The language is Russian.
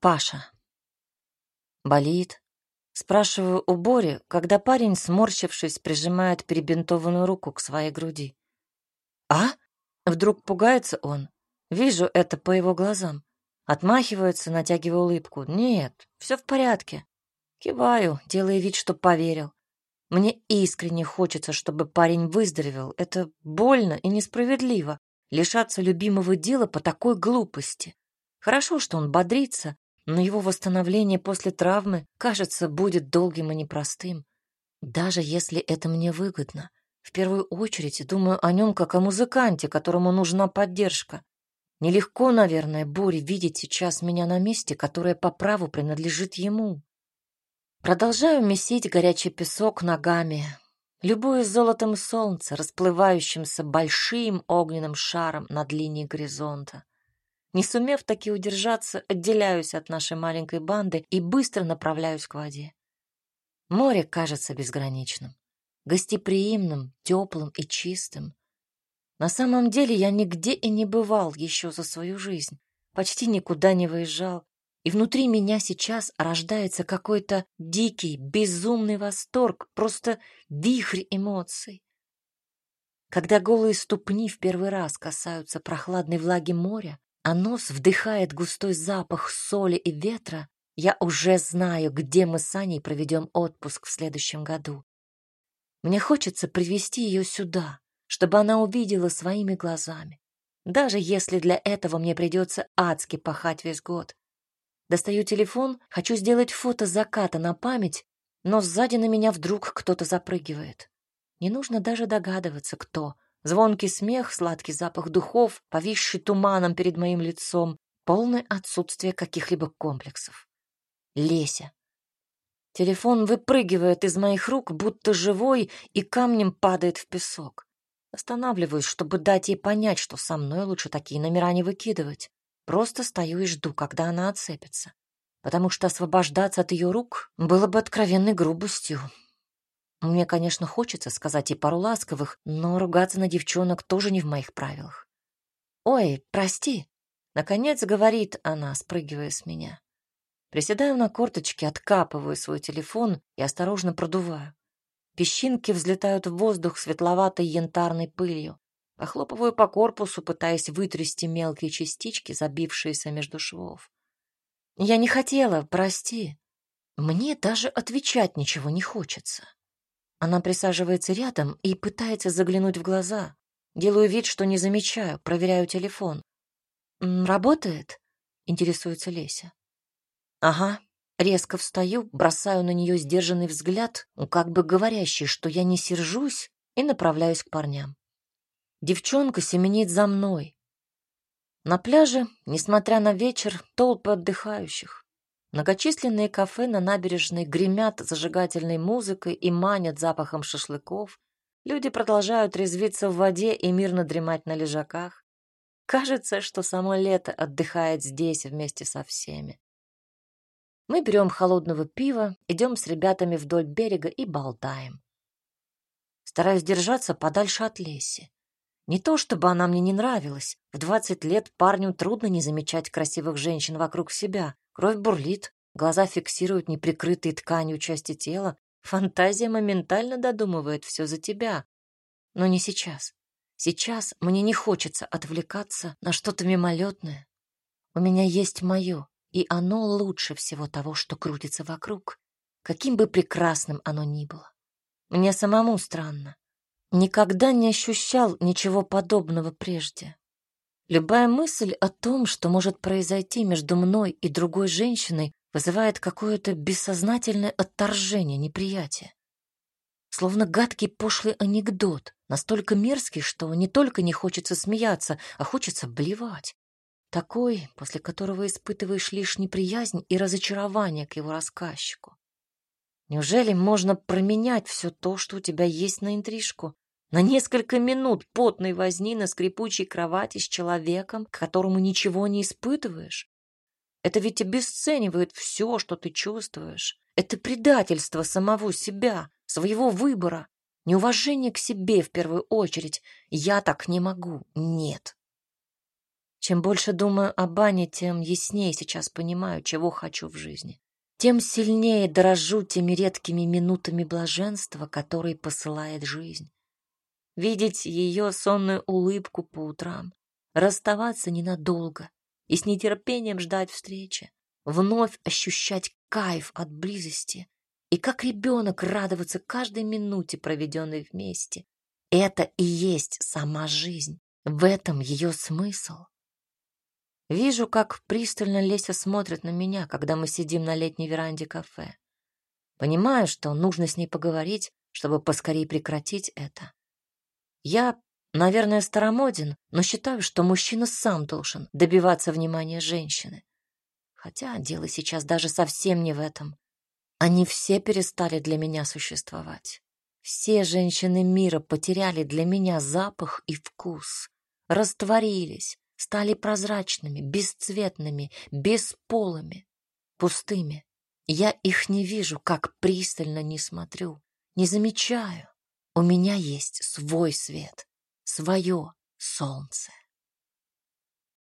Паша. Болит? Спрашиваю у Бори, когда парень, сморщившись, прижимает перебинтованную руку к своей груди. А? Вдруг пугается он. Вижу это по его глазам. Отмахивается, натягивая улыбку. Нет, все в порядке. Киваю, делая вид, что поверил. Мне искренне хочется, чтобы парень выздоровел. Это больно и несправедливо. Лишаться любимого дела по такой глупости. Хорошо, что он бодрится, но его восстановление после травмы, кажется, будет долгим и непростым. Даже если это мне выгодно. В первую очередь думаю о нем как о музыканте, которому нужна поддержка. Нелегко, наверное, Боре видеть сейчас меня на месте, которое по праву принадлежит ему. Продолжаю месить горячий песок ногами, любуясь золотом солнца, расплывающимся большим огненным шаром над линией горизонта. Не сумев таки удержаться, отделяюсь от нашей маленькой банды и быстро направляюсь к воде. Море кажется безграничным, гостеприимным, теплым и чистым. На самом деле я нигде и не бывал еще за свою жизнь, почти никуда не выезжал, и внутри меня сейчас рождается какой-то дикий, безумный восторг, просто вихрь эмоций. Когда голые ступни в первый раз касаются прохладной влаги моря, а нос вдыхает густой запах соли и ветра, я уже знаю, где мы с Аней проведем отпуск в следующем году. Мне хочется привести ее сюда, чтобы она увидела своими глазами. Даже если для этого мне придется адски пахать весь год. Достаю телефон, хочу сделать фото заката на память, но сзади на меня вдруг кто-то запрыгивает. Не нужно даже догадываться, кто. Звонкий смех, сладкий запах духов, повисший туманом перед моим лицом, полное отсутствие каких-либо комплексов. Леся. Телефон выпрыгивает из моих рук, будто живой, и камнем падает в песок. Останавливаюсь, чтобы дать ей понять, что со мной лучше такие номера не выкидывать. Просто стою и жду, когда она отцепится. Потому что освобождаться от ее рук было бы откровенной грубостью. Мне, конечно, хочется сказать ей пару ласковых, но ругаться на девчонок тоже не в моих правилах. «Ой, прости», — наконец говорит она, спрыгивая с меня. Приседаю на корточки, откапываю свой телефон и осторожно продуваю. Песчинки взлетают в воздух светловатой янтарной пылью. Похлопываю по корпусу, пытаясь вытрясти мелкие частички, забившиеся между швов. Я не хотела, прости. Мне даже отвечать ничего не хочется. Она присаживается рядом и пытается заглянуть в глаза. Делаю вид, что не замечаю, проверяю телефон. «Работает?» — интересуется Леся. «Ага». Резко встаю, бросаю на нее сдержанный взгляд, как бы говорящий, что я не сержусь, и направляюсь к парням. Девчонка семенит за мной. На пляже, несмотря на вечер, толпы отдыхающих. Многочисленные кафе на набережной гремят зажигательной музыкой и манят запахом шашлыков. Люди продолжают резвиться в воде и мирно дремать на лежаках. Кажется, что само лето отдыхает здесь вместе со всеми. Мы берем холодного пива, идем с ребятами вдоль берега и болтаем. Стараюсь держаться подальше от Леси. Не то чтобы она мне не нравилась. В двадцать лет парню трудно не замечать красивых женщин вокруг себя. Кровь бурлит, глаза фиксируют неприкрытые тканью части тела. Фантазия моментально додумывает все за тебя. Но не сейчас. Сейчас мне не хочется отвлекаться на что-то мимолетное. У меня есть мое, и оно лучше всего того, что крутится вокруг, каким бы прекрасным оно ни было. Мне самому странно. Никогда не ощущал ничего подобного прежде. Любая мысль о том, что может произойти между мной и другой женщиной, вызывает какое-то бессознательное отторжение, неприятие. Словно гадкий пошлый анекдот, настолько мерзкий, что не только не хочется смеяться, а хочется блевать. Такой, после которого испытываешь лишь неприязнь и разочарование к его рассказчику. Неужели можно променять все то, что у тебя есть на интрижку? На несколько минут потной возни на скрипучей кровати с человеком, к которому ничего не испытываешь? Это ведь обесценивает все, что ты чувствуешь. Это предательство самого себя, своего выбора, неуважение к себе в первую очередь. Я так не могу. Нет. Чем больше думаю о бане, тем яснее сейчас понимаю, чего хочу в жизни. Тем сильнее дорожу теми редкими минутами блаженства, которые посылает жизнь. Видеть ее сонную улыбку по утрам, расставаться ненадолго и с нетерпением ждать встречи, вновь ощущать кайф от близости и как ребенок радоваться каждой минуте, проведенной вместе. Это и есть сама жизнь. В этом ее смысл. Вижу, как пристально Леся смотрит на меня, когда мы сидим на летней веранде кафе. Понимаю, что нужно с ней поговорить, чтобы поскорее прекратить это. Я, наверное, старомоден, но считаю, что мужчина сам должен добиваться внимания женщины. Хотя дело сейчас даже совсем не в этом. Они все перестали для меня существовать. Все женщины мира потеряли для меня запах и вкус, растворились, стали прозрачными, бесцветными, бесполыми, пустыми. Я их не вижу, как пристально не смотрю, не замечаю. У меня есть свой свет, свое солнце.